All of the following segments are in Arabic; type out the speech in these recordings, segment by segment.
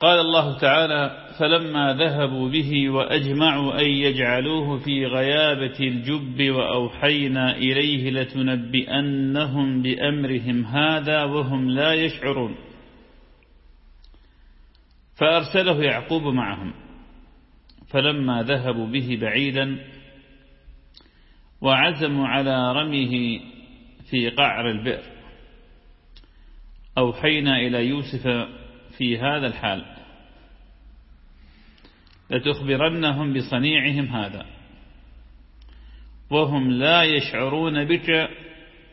قال الله تعالى فلما ذهبوا به وأجمعوا أن يجعلوه في غيابة الجب وأوحينا إليه لتنبئنهم بأمرهم هذا وهم لا يشعرون. فأرسله يعقوب معهم. فلما ذهبوا به بعيدا وعزموا على رميه في قعر البئر. أوحينا إلى يوسف في هذا الحال. لتخبرنهم بصنيعهم هذا. وهم لا يشعرون بك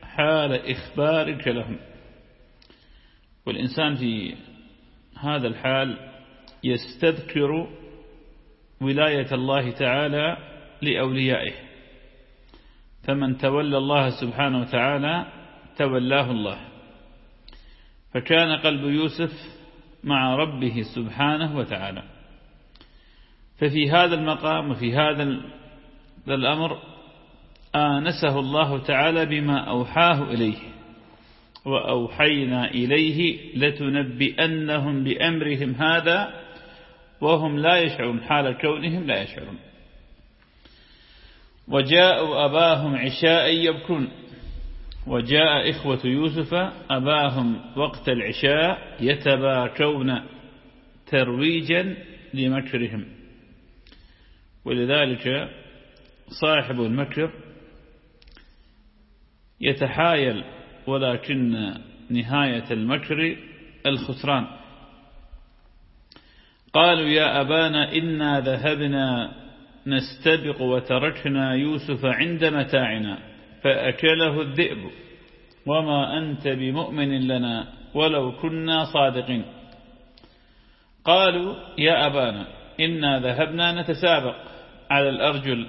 حال إخبارك لهم. والإنسان في هذا الحال يستذكر ولاية الله تعالى لأوليائه. فمن تولى الله سبحانه وتعالى تولاه الله. فكان قلب يوسف مع ربه سبحانه وتعالى. ففي هذا المقام وفي هذا الأمر آنسه الله تعالى بما أوحاه إليه. وأوحينا إليه لتنبئنهم بأمرهم هذا وهم لا يشعرون حال كونهم لا يشعرون. وجاءوا أباهم عشاء يبكون. وجاء إخوة يوسف أباهم وقت العشاء يتباكون ترويجا لمكرهم. ولذلك صاحب المكر يتحايل ولكن نهاية المكر الخسران. قالوا يا أبانا إنا ذهبنا نستبق وتركنا يوسف عند متاعنا. فأكله الذئب. وما أنت بمؤمن لنا ولو كنا صادقين. قالوا يا أبانا إنا ذهبنا نتسابق على الأرجل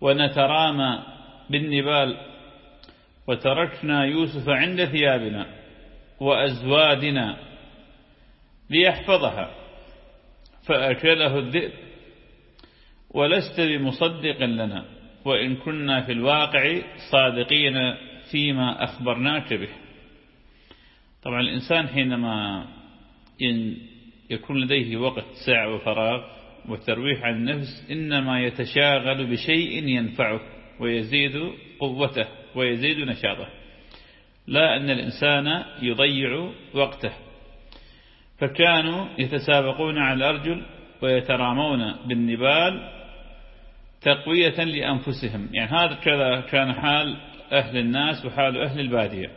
ونترامى بالنبال وتركنا يوسف عند ثيابنا وأزوادنا ليحفظها. فأكله الذئب ولست بمصدق لنا. وإن كنا في الواقع صادقين فيما أخبرناك به. طبعا الإنسان حينما يكون لديه وقت ساعة وفراغ والترويح عن النفس إنما يتشاغل بشيء ينفعه ويزيد قوته ويزيد نشاطه. لا أن الإنسان يضيع وقته. فكانوا يتسابقون على الأرجل ويترامون بالنبال تقوية لأنفسهم. يعني هذا كذا كان حال أهل الناس وحال أهل البادية.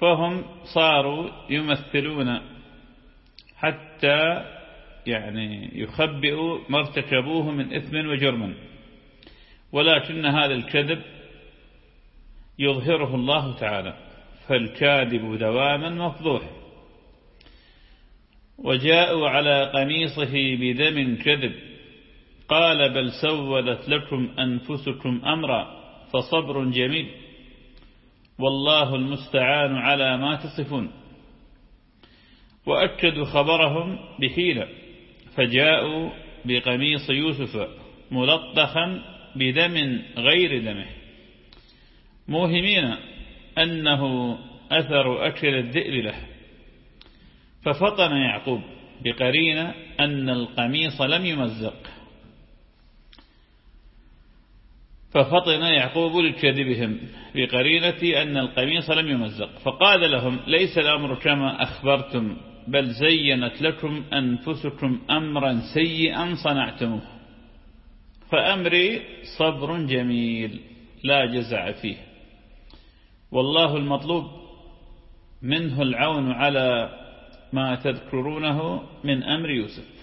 فهم صاروا يمثلون حتى يعني يخبئوا ما ارتكبوه من إثم وجرم. ولكن هذا الكذب يظهره الله تعالى. فالكاذب دواما مفضوح. وجاءوا على قميصه بدم كذب. قال بل سولت لكم أنفسكم أمرا فصبر جميل والله المستعان على ما تصفون وأكدوا خبرهم بحيلة فجاءوا بقميص يوسف ملطخا بدم غير دمه موهمين أنه أثر أكل الذئب له ففطن يعقوب بقرين أن القميص لم يمزق ففطن يعقوب لكذبهم بقرينة أن القميص لم يمزق. فقال لهم ليس الأمر كما أخبرتم بل زينت لكم أنفسكم أمرا سيئا صنعتموه. فأمري صبر جميل لا جزع فيه. والله المطلوب منه العون على ما تذكرونه من أمر يوسف.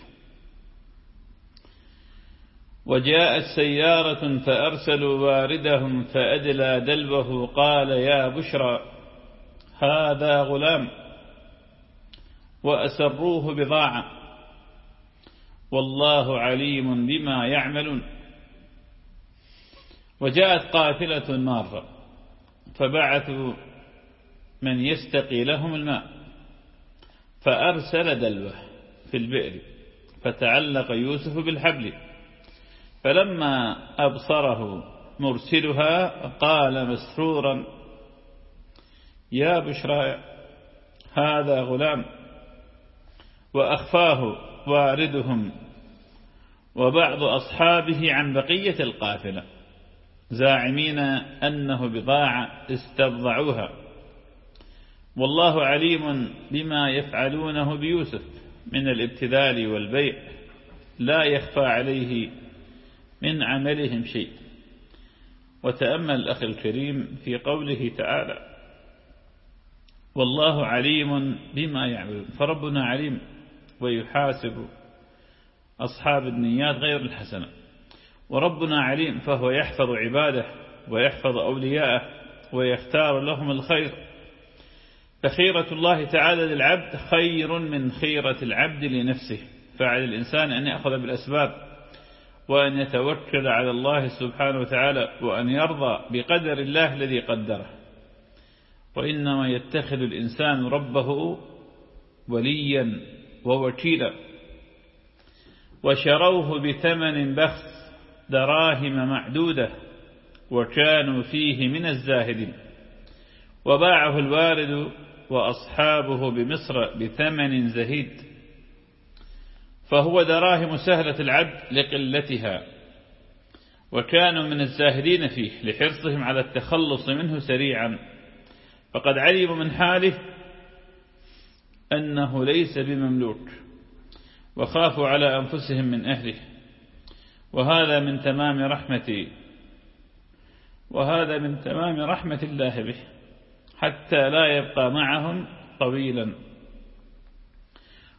وجاءت سيارة فأرسلوا واردهم فأدلى دلوه قال يا بشرى هذا غلام وأسروه بضاعة والله عليم بما يعملون وجاءت قافلة مارة فبعثوا من يستقي لهم الماء فأرسل دلوه في البئر فتعلق يوسف بالحبل فلما أبصره مرسلها قال مسرورا يا بشرى هذا غلام وأخفاه واردهم وبعض أصحابه عن بقية القافلة زاعمين أنه بضاعة استرضعوها والله عليم بما يفعلونه بيوسف من الابتذال والبيع لا يخفى عليه من عملهم شيء. وتأمل الأخ الكريم في قوله تعالى والله عليم بما يعملون فربنا عليم ويحاسب أصحاب النيات غير الحسنة. وربنا عليم فهو يحفظ عباده ويحفظ أولياءه ويختار لهم الخير. فخيرة الله تعالى للعبد خير من خيرة العبد لنفسه. فعلى الإنسان أن يأخذ بالأسباب. وأن يتوكل على الله سبحانه وتعالى وأن يرضى بقدر الله الذي قدره. وإنما يتخذ الإنسان ربه وليا ووكيلا. وشروه بثمن بخس دراهم معدودة وكانوا فيه من الزاهدين. وباعه الوارد وأصحابه بمصر بثمن زهيد. فهو دراهم سهلة العبد لقلتها وكانوا من الزاهدين فيه لحرصهم على التخلص منه سريعا. فقد علموا من حاله أنه ليس بمملوك وخافوا على أنفسهم من أهله. وهذا من تمام رحمتي وهذا من تمام رحمة الله به حتى لا يبقى معهم طويلا.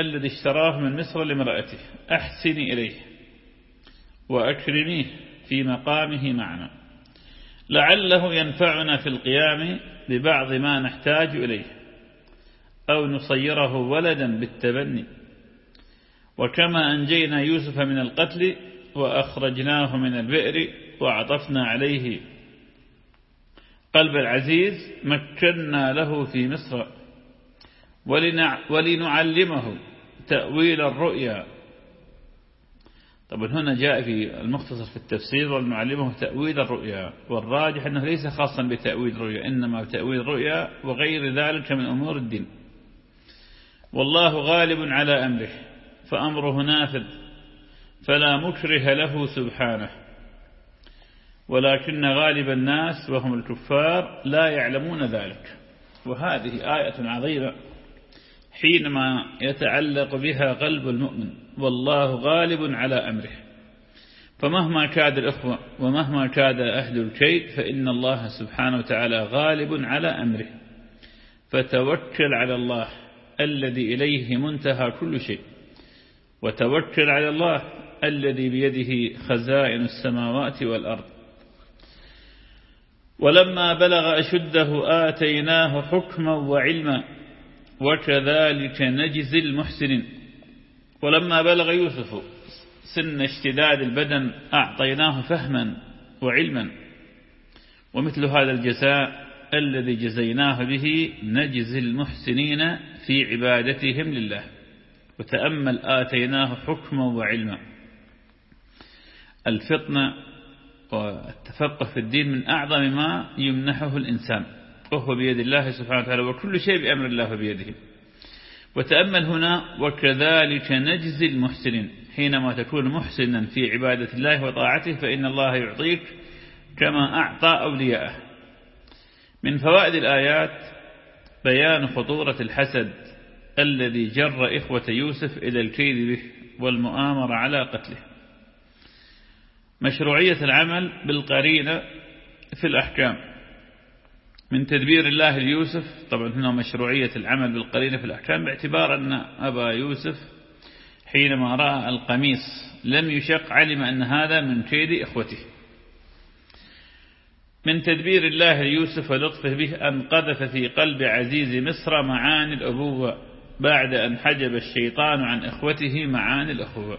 الذي اشتراه من مصر لمرأته أحسني إليه وأكرميه في مقامه معنا. لعله ينفعنا في القيام ببعض ما نحتاج إليه أو نصيره ولدا بالتبني. وكما أنجينا يوسف من القتل وأخرجناه من البئر وعطفنا عليه. قلب العزيز مكنا له في مصر. ولنعلمه تأويل الرؤيا. طبعا هنا جاء في المختصر في التفسير ولنعلمه تأويل الرؤيا والراجح أنه ليس خاصا بتأويل الرؤيا إنما بتأويل الرؤيا وغير ذلك من أمور الدين. والله غالب على أمره فأمره نافذ فلا مكره له سبحانه. ولكن غالب الناس وهم الكفار لا يعلمون ذلك. وهذه آية عظيمة. حينما يتعلق بها قلب المؤمن والله غالب على أمره. فمهما كاد الأخوة ومهما كاد أهل الكيد فإن الله سبحانه وتعالى غالب على أمره. فتوكل على الله الذي إليه منتهى كل شيء. وتوكل على الله الذي بيده خزائن السماوات والأرض. ولما بلغ أشده آتيناه حكما وعلما وكذلك نجزي المحسنين. ولما بلغ يوسف سن اشتداد البدن أعطيناه فهما وعلما. ومثل هذا الجزاء الذي جزيناه به نجزي المحسنين في عبادتهم لله. وتأمل آتيناه حكما وعلما. الفطنة والتفقه في الدين من أعظم ما يمنحه الإنسان. وهو بيد الله سبحانه وتعالى وكل شيء بأمر الله بيده. وتأمل هنا وكذلك نجزي المحسنين. حينما تكون محسنا في عبادة الله وطاعته فإن الله يعطيك كما أعطى أولياءه. من فوائد الآيات بيان خطورة الحسد الذي جر إخوة يوسف إلى الكيد به والمؤامرة على قتله. مشروعية العمل بالقرينة في الأحكام. من تدبير الله ليوسف. طبعا هنا مشروعية العمل بالقرينة في الأحكام باعتبار أن أبا يوسف حينما رأى القميص لم يشق علم أن هذا من كيد إخوته. من تدبير الله ليوسف ولطفه به أن قذف في قلب عزيز مصر معاني الأبوة بعد أن حجب الشيطان عن إخوته معاني الأخوة.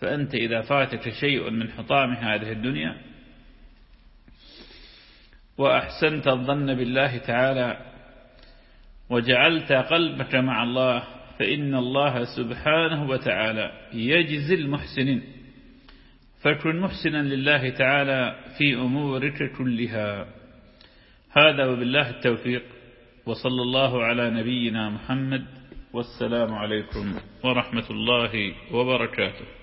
فأنت إذا فاتك شيء من حطام هذه الدنيا وأحسنت الظن بالله تعالى وجعلت قلبك مع الله فإن الله سبحانه وتعالى يجزي المحسنين. فكن محسنا لله تعالى في أمورك كلها. هذا وبالله التوفيق. وصلى الله على نبينا محمد. والسلام عليكم ورحمة الله وبركاته.